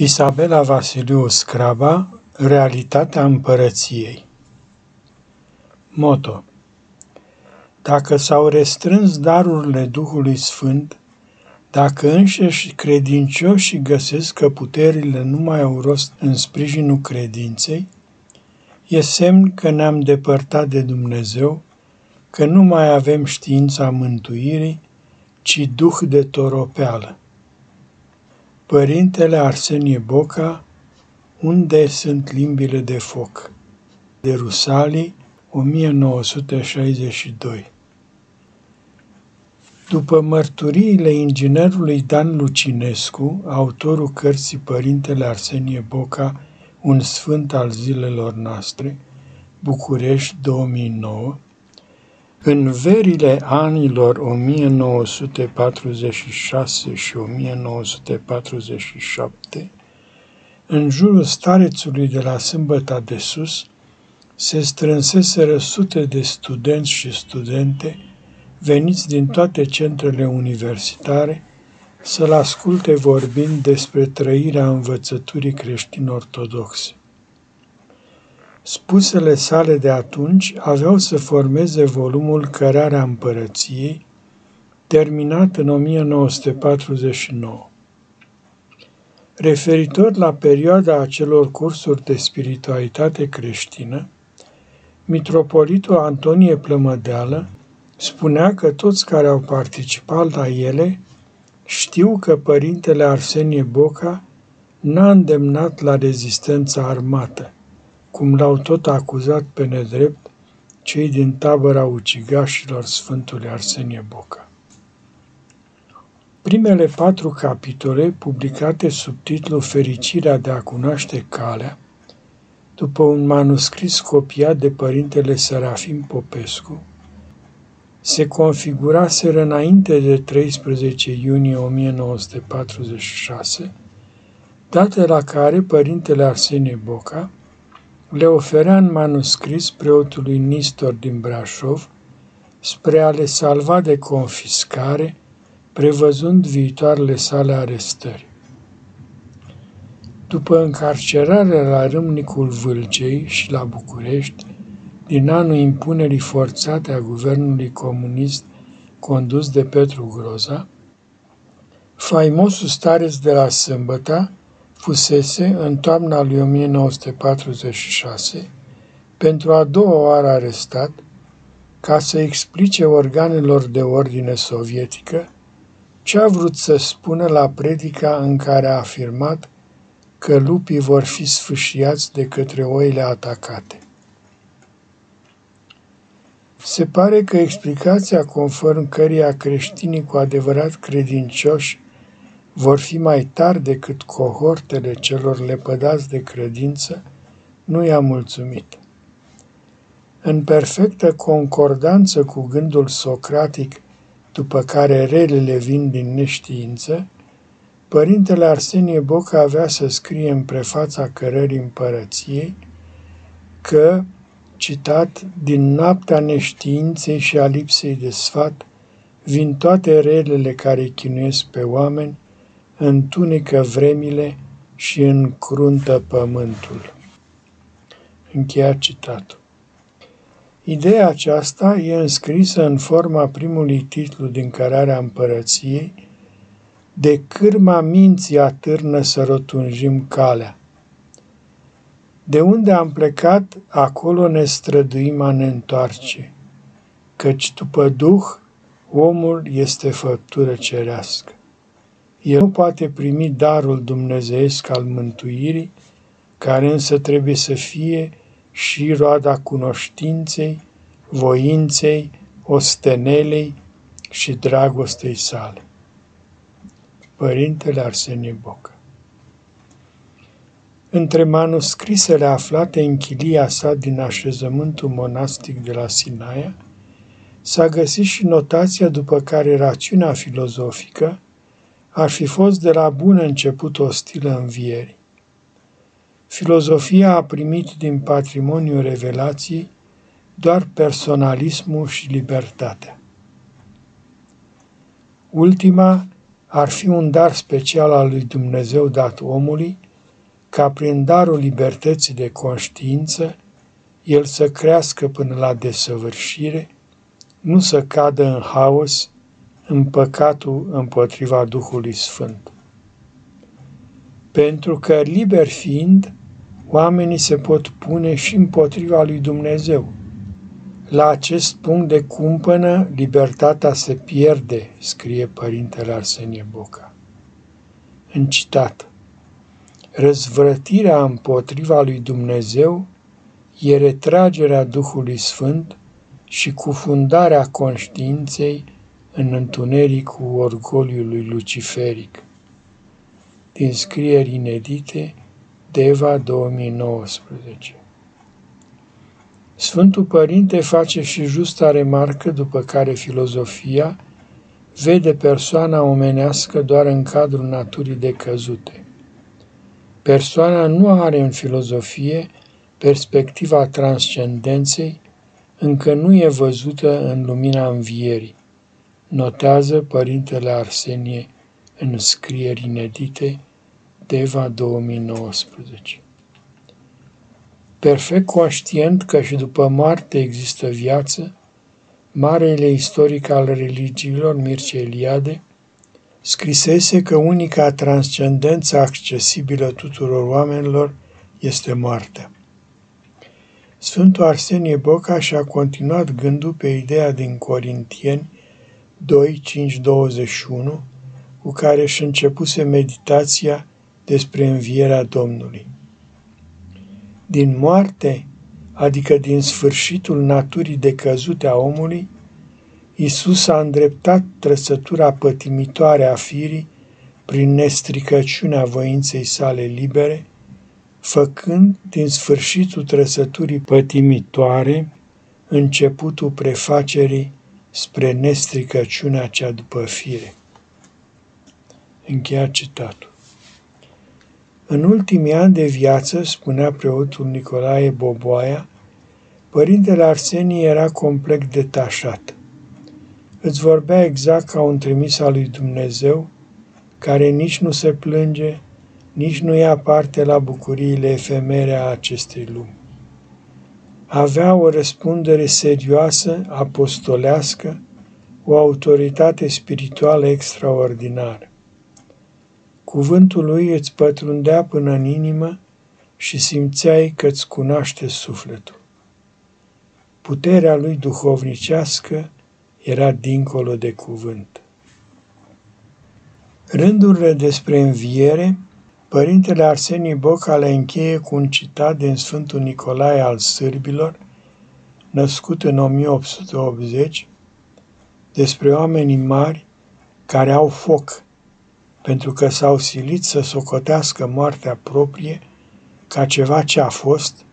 Isabela Vasiliu Scraba, Realitatea împărăției Moto Dacă s-au restrâns darurile Duhului Sfânt, dacă înșeși credincioșii găsesc că puterile nu mai au rost în sprijinul credinței, e semn că ne-am depărtat de Dumnezeu, că nu mai avem știința mântuirii, ci duh de toropeală. Părintele Arsenie Boca, Unde sunt limbile de foc? De Rusalii, 1962 După mărturiile inginerului Dan Lucinescu, autorul cărții Părintele Arsenie Boca, Un sfânt al zilelor noastre, București 2009, în verile anilor 1946 și 1947, în jurul starețului de la Sâmbăta de Sus, se strânseseră sute de studenți și studente veniți din toate centrele universitare să-l asculte vorbind despre trăirea învățăturii creștin-ortodoxe. Spusele sale de atunci aveau să formeze volumul Cărarea Împărăției, terminat în 1949. Referitor la perioada acelor cursuri de spiritualitate creștină, mitropolitul Antonie Plămădeală spunea că toți care au participat la ele știu că părintele Arsenie Boca n-a îndemnat la rezistența armată, cum l-au tot acuzat pe nedrept cei din tabăra ucigașilor Sfântului Arsenie Boca. Primele patru capitole, publicate sub titlul Fericirea de a cunoaște calea, după un manuscris copiat de părintele Serafim Popescu, se configuraseră înainte de 13 iunie 1946, dată la care părintele Arsenie Boca le oferea în manuscris preotului Nistor din Brașov spre a le salva de confiscare, prevăzând viitoarele sale arestări. După încarcerarea la Râmnicul Vâlcei și la București, din anul impunerii forțate a guvernului comunist condus de Petru Groza, faimosul stareț de la Sâmbăta fusese, în toamna lui 1946, pentru a doua oară arestat, ca să explice organelor de ordine sovietică ce a vrut să spună la predica în care a afirmat că lupii vor fi sfâșiați de către oile atacate. Se pare că explicația conform căreia creștinii cu adevărat credincioși vor fi mai tari decât cohortele celor lepădați de credință, nu i-a mulțumit. În perfectă concordanță cu gândul socratic, după care relele vin din neștiință, părintele Arsenie Boca avea să scrie în prefața cărării împărăției că, citat, din noaptea neștiinței și a lipsei de sfat, vin toate relele care chinuiesc pe oameni, întunecă vremile și încruntă pământul. Încheiat citatul. Ideea aceasta e înscrisă în forma primului titlu din Cărarea Împărăției, De cârma minții atârnă să rotunjim calea. De unde am plecat, acolo ne străduim a ne întoarce, căci după Duh, omul este făptură cerească. El nu poate primi darul dumnezeiesc al mântuirii, care însă trebuie să fie și roada cunoștinței, voinței, ostenelei și dragostei sale. Părintele Arsenie Bocă Între manuscrisele aflate în chilia sa din așezământul monastic de la Sinaia, s-a găsit și notația după care rațiunea filozofică ar fi fost de la bun început ostilă învierii. Filozofia a primit din patrimoniul revelației doar personalismul și libertatea. Ultima ar fi un dar special al lui Dumnezeu dat omului, ca prin darul libertății de conștiință el să crească până la desăvârșire, nu să cadă în haos, în păcatul împotriva Duhului Sfânt. Pentru că, liber fiind, oamenii se pot pune și împotriva lui Dumnezeu. La acest punct de cumpănă, libertatea se pierde, scrie Părintele Arsenie Boca. În citat, răzvrătirea împotriva lui Dumnezeu e retragerea Duhului Sfânt și cufundarea conștiinței în întunericul orgoliului luciferic. Din scrieri inedite, Deva 2019 Sfântul Părinte face și justa remarcă după care filozofia vede persoana omenească doar în cadrul naturii decăzute. Persoana nu are în filozofie perspectiva transcendenței, încă nu e văzută în lumina învierii, notează Părintele Arsenie în scrieri inedite Deva 2019. Perfect conștient că și după moarte există viață, marele istoric al religiilor, Mircea Eliade, scrisese că unica transcendență accesibilă tuturor oamenilor este moartea. Sfântul Arsenie Bocaș și-a continuat gândul pe ideea din Corintieni 2, 5, 21, cu care își începuse meditația despre învierea Domnului. Din moarte, adică din sfârșitul naturii decăzute a omului, Isus a îndreptat trăsătura pătimitoare a firii prin nestricăciunea voinței sale libere, făcând din sfârșitul trăsăturii pătimitoare începutul prefacerii spre nestricăciunea cea după fire. Încheia citatul. În ultimii ani de viață, spunea preotul Nicolae Boboaia, părintele Arsenie era complet detașat. Îți vorbea exact ca un trimis al lui Dumnezeu, care nici nu se plânge, nici nu ia parte la bucuriile efemere a acestei lumi. Avea o răspundere serioasă, apostolească, o autoritate spirituală extraordinară. Cuvântul lui îți pătrundea până în inimă și simțeai că îți cunoaște sufletul. Puterea lui duhovnicească era dincolo de cuvânt. Rândurile despre înviere, Părintele Arsenie Boca le încheie cu un citat din Sfântul Nicolae al Sârbilor, născut în 1880, despre oamenii mari care au foc pentru că s-au silit să socotească moartea proprie ca ceva ce a fost,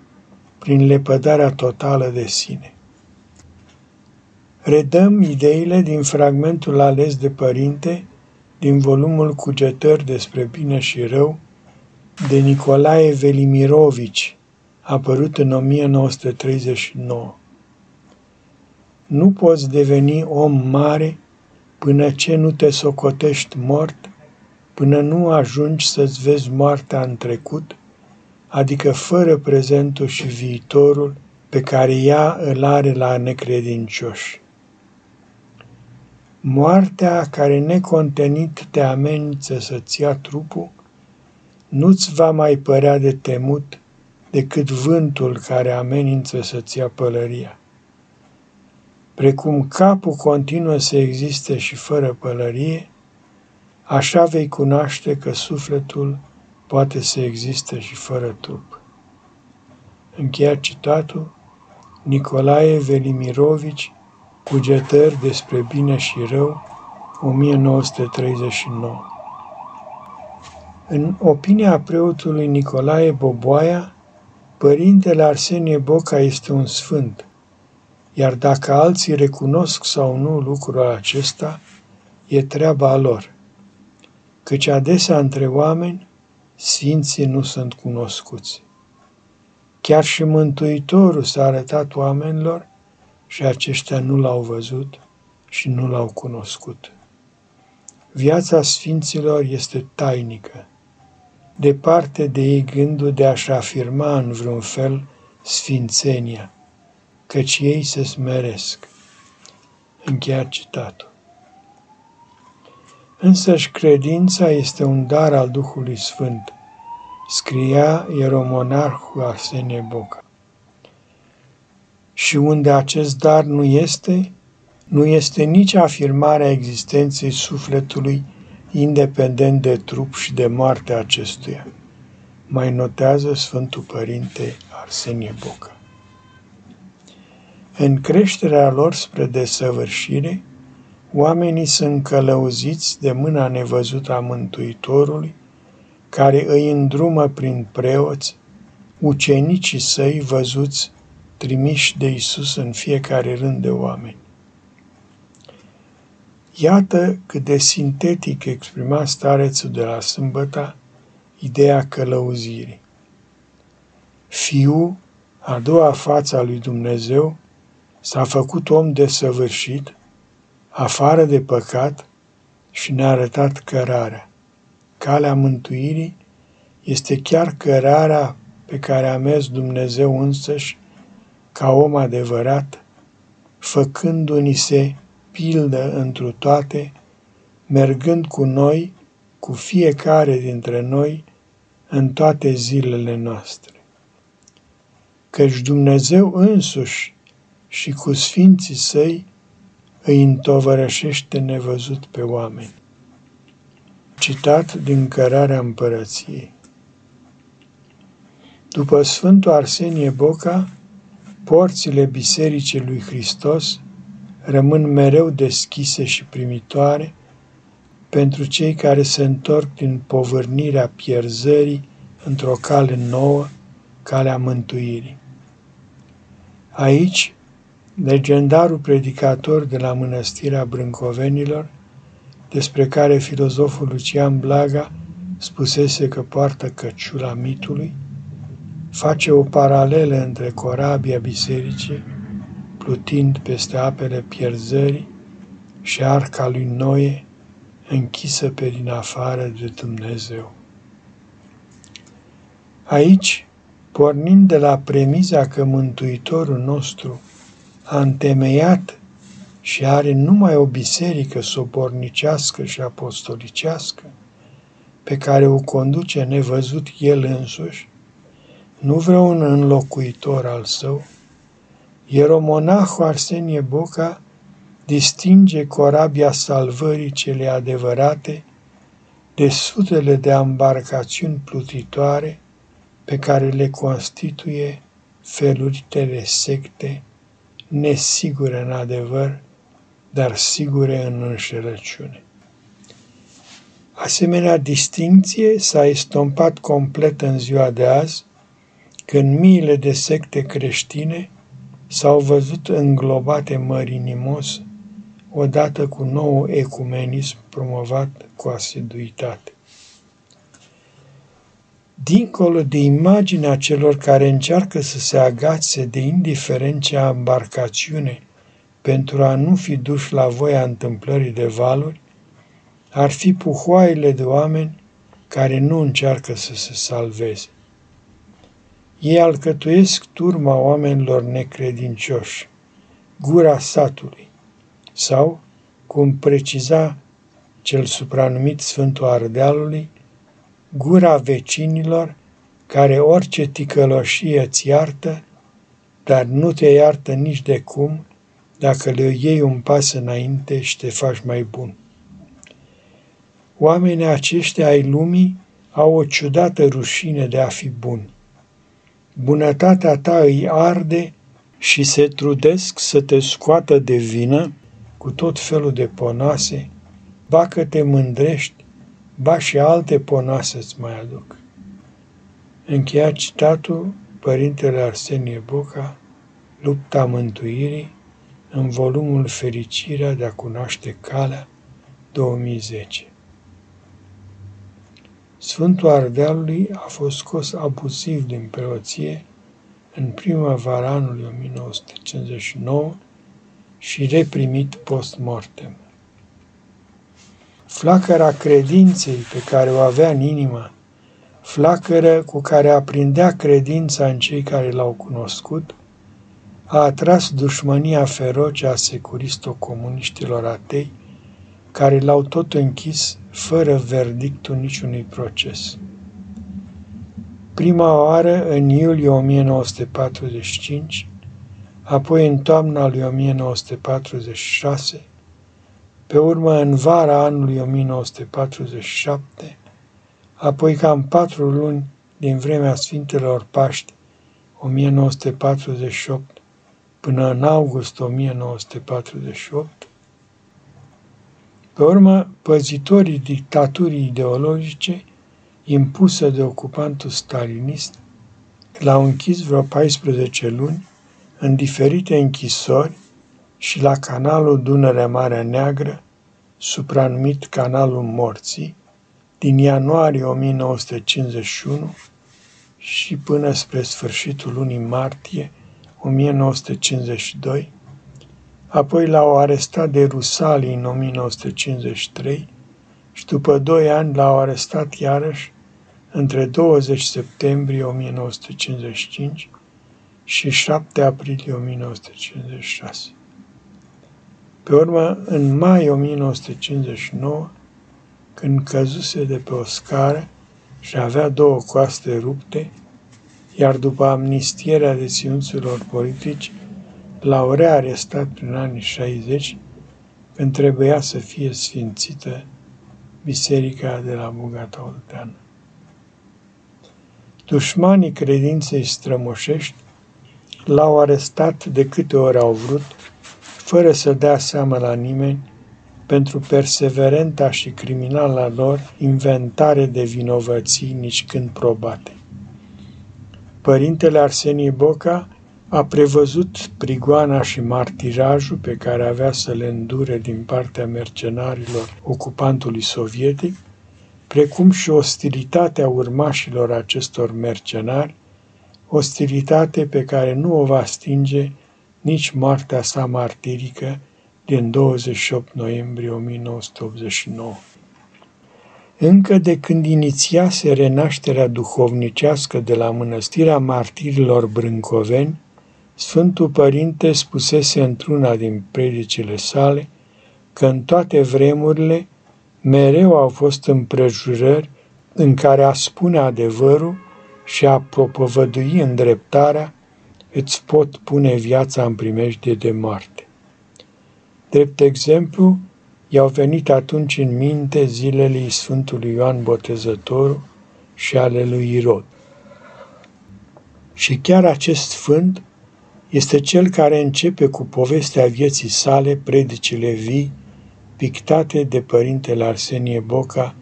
prin lepădarea totală de sine. Redăm ideile din fragmentul ales de părinte din volumul Cugetări despre bine și rău de Nicolae Velimirovici, apărut în 1939. Nu poți deveni om mare până ce nu te socotești mort până nu ajungi să-ți vezi moartea în trecut, adică fără prezentul și viitorul pe care ea îl are la necredincioși. Moartea care necontenit te amenință să-ți ia trupul, nu-ți va mai părea de temut decât vântul care amenință să-ți ia pălăria. Precum capul continuă să existe și fără pălărie, Așa vei cunoaște că sufletul poate să existe și fără trup. Încheia citatul Nicolae Velimirovici, Cugetări despre bine și rău, 1939. În opinia preotului Nicolae Boboaia, părintele Arsenie Boca este un sfânt, iar dacă alții recunosc sau nu lucrul acesta, e treaba lor căci adesea între oameni sfinții nu sunt cunoscuți. Chiar și Mântuitorul s-a arătat oamenilor și aceștia nu l-au văzut și nu l-au cunoscut. Viața sfinților este tainică. Departe de ei gândul de a-și afirma în vreun fel sfințenia, căci ei se smeresc. Încheiat citatul. Însăși credința este un dar al Duhului Sfânt, scria ieromonarhul Arsenie Boca. Și unde acest dar nu este, nu este nici afirmarea existenței sufletului independent de trup și de moartea acestuia, mai notează Sfântul Părinte Arsenie Boca. În creșterea lor spre desăvârșire, oamenii sunt călăuziți de mâna nevăzută a Mântuitorului, care îi îndrumă prin preoți, ucenicii săi văzuți trimiși de Isus în fiecare rând de oameni. Iată cât de sintetic exprima starețul de la sâmbăta ideea călăuzirii. Fiul, a doua față a lui Dumnezeu, s-a făcut om desăvârșit, afară de păcat și ne-a arătat cărarea. Calea mântuirii este chiar cărarea pe care a mers Dumnezeu însăși ca om adevărat, făcându-ni se pildă întru toate, mergând cu noi, cu fiecare dintre noi, în toate zilele noastre. Căci Dumnezeu însuși și cu sfinții săi îi întovărășește nevăzut pe oameni. Citat din Cărarea Împărăției. După Sfântul Arsenie Boca, porțile Bisericii lui Hristos rămân mereu deschise și primitoare pentru cei care se întorc din povârnirea pierzării într-o cale nouă, calea mântuirii. Aici, legendarul predicator de la mănăstirea Brâncovenilor, despre care filozoful Lucian Blaga spusese că poartă căciula mitului, face o paralelă între corabia bisericii plutind peste apele pierzării și arca lui Noe închisă pe din afară de Dumnezeu. Aici, pornind de la premiza că Mântuitorul nostru a întemeiat și are numai o biserică sobornicească și apostolicească, pe care o conduce nevăzut El însuși, nu vreun înlocuitor al său, Ieromonahul Arsenie Boca distinge corabia salvării cele adevărate de sutele de embarcațiuni plutitoare pe care le constituie feluritele secte, nesigure în adevăr, dar sigure în înșelăciune. Asemenea distinție s-a estompat complet în ziua de azi, când miile de secte creștine s-au văzut înglobate mărinimos odată cu nou ecumenism promovat cu asiduitate. Dincolo de imaginea celor care încearcă să se agațe de indiferent ce embarcațiune pentru a nu fi duși la voia întâmplării de valuri, ar fi puhoaile de oameni care nu încearcă să se salveze. Ei alcătuiesc turma oamenilor necredincioși, gura satului, sau, cum preciza cel supranumit Sfântul Ardealului, gura vecinilor care orice ticăloșie îți iartă, dar nu te iartă nici de cum dacă le iei un pas înainte și te faci mai bun. Oamenii aceștia ai lumii au o ciudată rușine de a fi buni bunătatea ta îi arde și se trudesc să te scoată de vină cu tot felul de ponoase, ba că te mândrești, ba și alte ponoase îți mai aduc. Încheia citatul Părintele Arsenie Boca, Lupta Mântuirii, în volumul Fericirea de a cunoaște calea 2010. Sfântul Ardealului a fost scos abuziv din preoție în primăvara anului 1959 și reprimit post-mortem. Flacăra credinței pe care o avea în inimă flacără cu care aprindea credința în cei care l-au cunoscut, a atras dușmânia feroce a securisto-comuniștilor atei, care l-au tot închis fără verdictul niciunui proces. Prima oară în iulie 1945, apoi în toamna lui 1946, pe urmă în vara anului 1947, apoi cam patru luni din vremea Sfintelor Paști, 1948, până în august 1948, pe urmă, păzitorii dictaturii ideologice impusă de ocupantul stalinist l-au închis vreo 14 luni în diferite închisori și la canalul Dunărea Marea Neagră, supranumit Canalul Morții, din ianuarie 1951 și până spre sfârșitul lunii martie 1952, apoi l-au arestat de Rusalii în 1953 și după doi ani l-au arestat iarăși între 20 septembrie 1955 și 7 aprilie 1956. Pe urmă, în mai 1959, când căzuse de pe o scară și avea două coaste rupte, iar după amnistierea deținuților politici, l-au rearestat prin anii 60, când trebuia să fie sfințită biserica de la Bugata Olteană. Dușmanii credinței strămoșești l-au arestat de câte ori au vrut, fără să dea seama la nimeni, pentru perseverenta și criminala lor inventare de vinovății nici când probate. Părintele Arsenie Boca a prevăzut prigoana și martirajul pe care avea să le îndure din partea mercenarilor ocupantului sovietic, precum și ostilitatea urmașilor acestor mercenari, ostilitate pe care nu o va stinge nici moartea sa martirică din 28 noiembrie 1989. Încă de când inițiase renașterea duhovnicească de la mănăstirea martirilor brâncoveni, Sfântul Părinte spusese într-una din predicile sale că în toate vremurile mereu au fost împrejurări în care a spune adevărul și a propovădui îndreptarea îți pot pune viața în primejdie de moarte. Drept exemplu, i-au venit atunci în minte zilele Sfântului Ioan Botezătorul și ale lui Irod. Și chiar acest sfânt este cel care începe cu povestea vieții sale predicile vii, pictate de părintele Arsenie Boca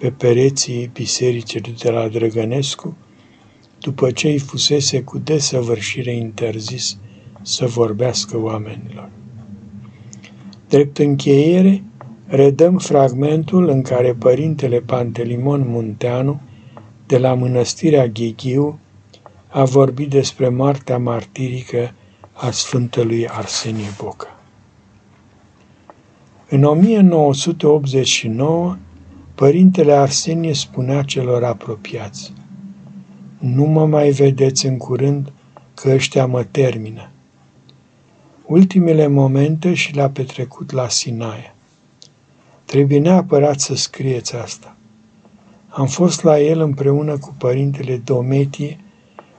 pe pereții bisericii de la Drăgănescu, după ce îi fusese cu desăvârșire interzis să vorbească oamenilor. Drept încheiere, redăm fragmentul în care părintele Pantelimon Munteanu, de la mănăstirea Gheghiu, a vorbit despre moartea martirică a Sfântului Arsenie Boca. În 1989, părintele Arsenie spunea celor apropiați, Nu mă mai vedeți în curând că ăștia mă termină. Ultimele momente și le-a petrecut la Sinaia. Trebuie neapărat să scrieți asta. Am fost la el împreună cu părintele Dometie,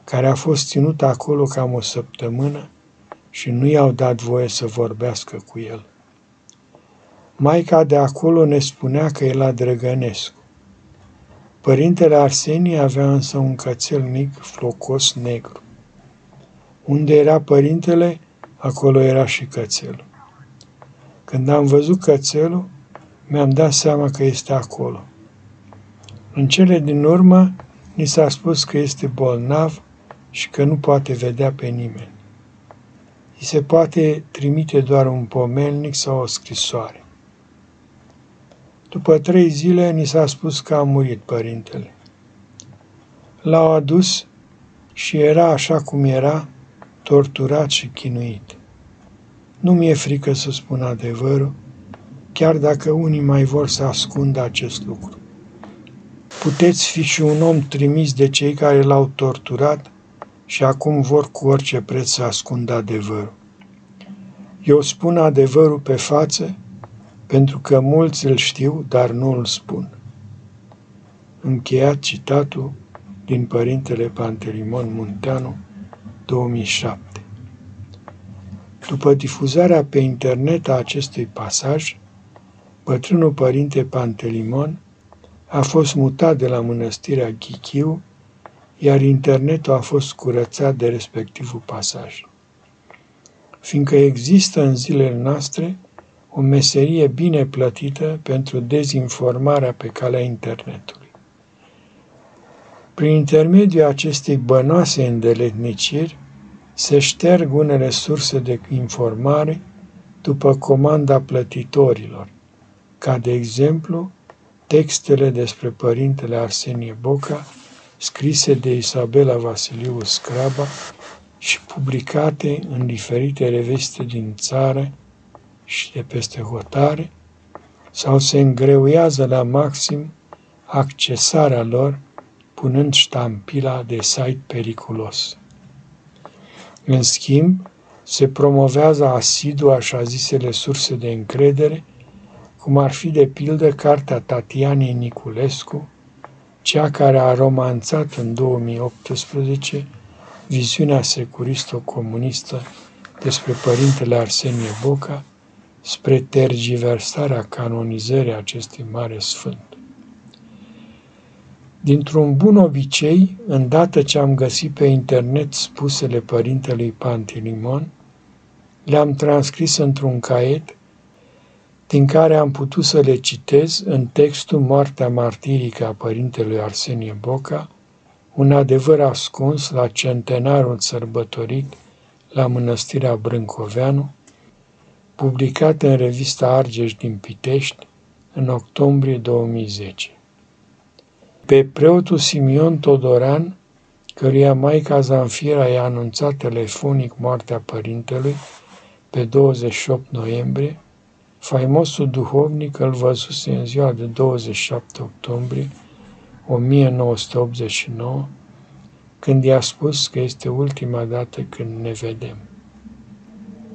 care a fost ținut acolo cam o săptămână și nu i-au dat voie să vorbească cu el. Maica de acolo ne spunea că e la Drăgănescu. Părintele Arsenie avea însă un cățel mic, flocos, negru. Unde era părintele, acolo era și cățelul. Când am văzut cățelul, mi-am dat seama că este acolo. În cele din urmă, ni s-a spus că este bolnav și că nu poate vedea pe nimeni. Îi se poate trimite doar un pomelnic sau o scrisoare. După trei zile ni s-a spus că a murit părintele. L-au adus și era așa cum era, torturat și chinuit. Nu mi-e frică să spun adevărul, chiar dacă unii mai vor să ascundă acest lucru. Puteți fi și un om trimis de cei care l-au torturat și acum vor cu orice preț să ascundă adevărul. Eu spun adevărul pe față pentru că mulți îl știu, dar nu îl spun. Încheiat citatul din Părintele Pantelimon Munteanu, 2007. După difuzarea pe internet a acestui pasaj, bătrânul părinte Pantelimon a fost mutat de la mănăstirea Ghichiu, iar internetul a fost curățat de respectivul pasaj. Fiindcă există în zilele noastre o meserie bine plătită pentru dezinformarea pe calea internetului. Prin intermediul acestei bănoase îndeletniciri, se șterg unele surse de informare după comanda plătitorilor, ca de exemplu textele despre părintele Arsenie Boca, scrise de Isabela Vasiliu Scraba și publicate în diferite reviste din țară și de peste hotare, sau se îngreuiază la maxim accesarea lor punând ștampila de site periculos. În schimb, se promovează asidu așa zisele surse de încredere, cum ar fi de pildă cartea Tatianei Niculescu, cea care a romanțat în 2018 viziunea securisto-comunistă despre părintele Arsenie Boca spre tergiversarea canonizării acestui mare sfânt. Dintr-un bun obicei, îndată ce am găsit pe internet spusele părintelui Pantilimon, le-am transcris într-un caiet din care am putut să le citez în textul Moartea martirică a părintelui Arsenie Boca, un adevăr ascuns la centenarul sărbătorit la mănăstirea Brâncoveanu, publicat în revista Argeș din Pitești în octombrie 2010 pe preotul Simion Todoran, căruia Maica Zanfira i-a anunțat telefonic moartea părintelui pe 28 noiembrie, faimosul duhovnic îl văzuse în ziua de 27 octombrie 1989, când i-a spus că este ultima dată când ne vedem.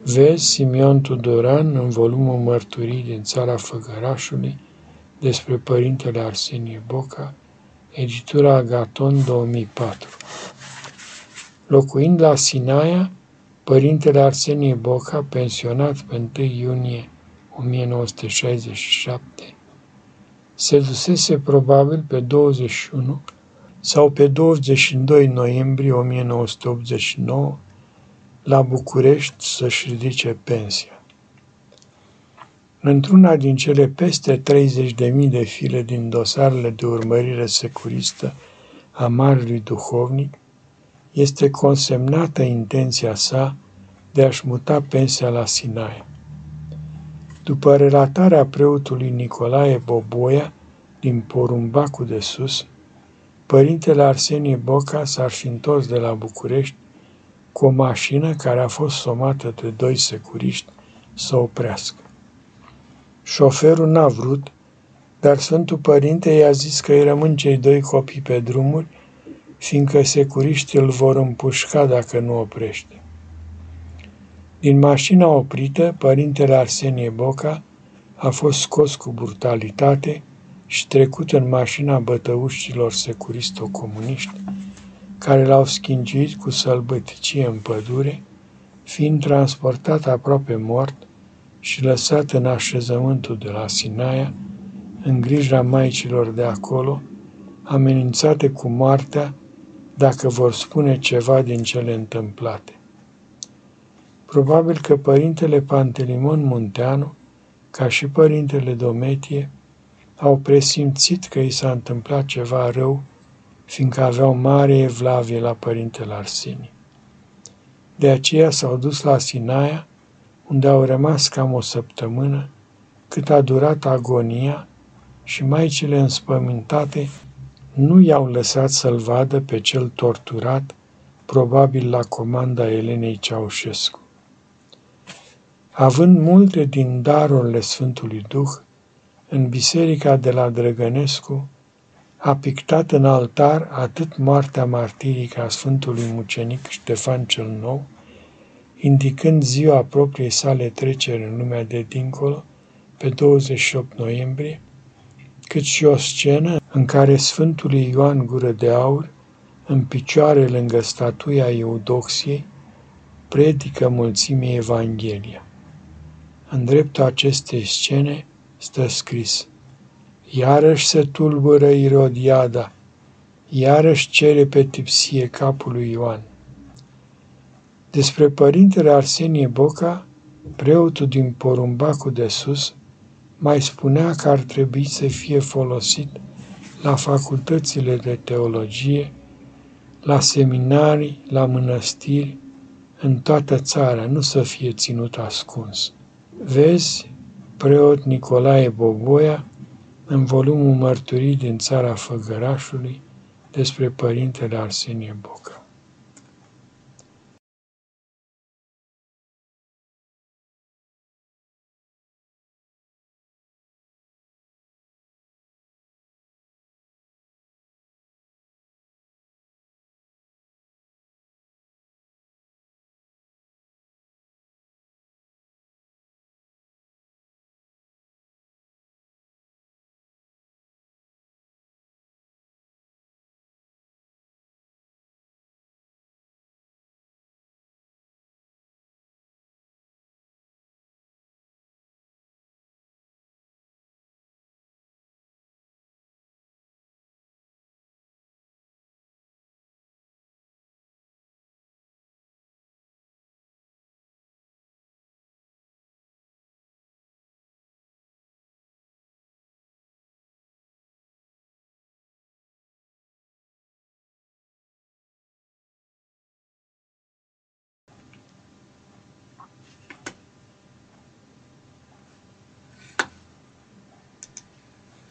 Vezi Simion Tudoran în volumul Mărturii din țara Făgărașului despre părintele Arsenie Boca, editura Agaton 2004. Locuind la Sinaia, părintele Arsenie Boca, pensionat pe 1 iunie 1967, se dusese probabil pe 21 sau pe 22 noiembrie 1989 la București să-și ridice pensia. Într-una din cele peste 30.000 de file din dosarele de urmărire securistă a marelui duhovnic, este consemnată intenția sa de a-și muta pensia la Sinaia. După relatarea preotului Nicolae Boboia din Porumbacul de Sus, părintele Arsenie Boca s-ar fi întors de la București cu o mașină care a fost somată de doi securiști să oprească. Șoferul n-a vrut, dar Sfântul Părinte i-a zis că îi rămân cei doi copii pe drumuri, fiindcă securiștii îl vor împușca dacă nu oprește. Din mașina oprită, părintele Arsenie Boca a fost scos cu brutalitate și trecut în mașina bătăuștilor securisto-comuniști, care l-au schingiuit cu sălbăticie în pădure, fiind transportat aproape mort și lăsat în așezământul de la Sinaia, în grija maicilor de acolo, amenințate cu moartea dacă vor spune ceva din cele întâmplate. Probabil că părintele Pantelimon Munteanu, ca și părintele Dometie, au presimțit că i s-a întâmplat ceva rău, fiindcă aveau mare evlavie la părintele Arsenie. De aceea s-au dus la Sinaia unde au rămas cam o săptămână, cât a durat agonia și maicile înspământate nu i-au lăsat să-l vadă pe cel torturat, probabil la comanda Elenei Ceaușescu. Având multe din darurile Sfântului Duh, în biserica de la Drăgănescu a pictat în altar atât moartea martirică a Sfântului Mucenic Ștefan cel Nou, indicând ziua propriei sale trecere în lumea de dincolo, pe 28 noiembrie, cât și o scenă în care Sfântul Ioan Gură de Aur, în picioare lângă statuia Eudoxiei, predică mulțimii Evanghelia. În dreptul acestei scene stă scris, Iarăși se tulbură Irodiada, iarăși cere pe tipsie capul lui Ioan. Despre părintele Arsenie Boca, preotul din Porumbacul de Sus, mai spunea că ar trebui să fie folosit la facultățile de teologie, la seminarii, la mănăstiri, în toată țara, nu să fie ținut ascuns. Vezi, preot Nicolae Boboia, în volumul Mărturii din țara Făgărașului despre Părintele Arsenie Boca.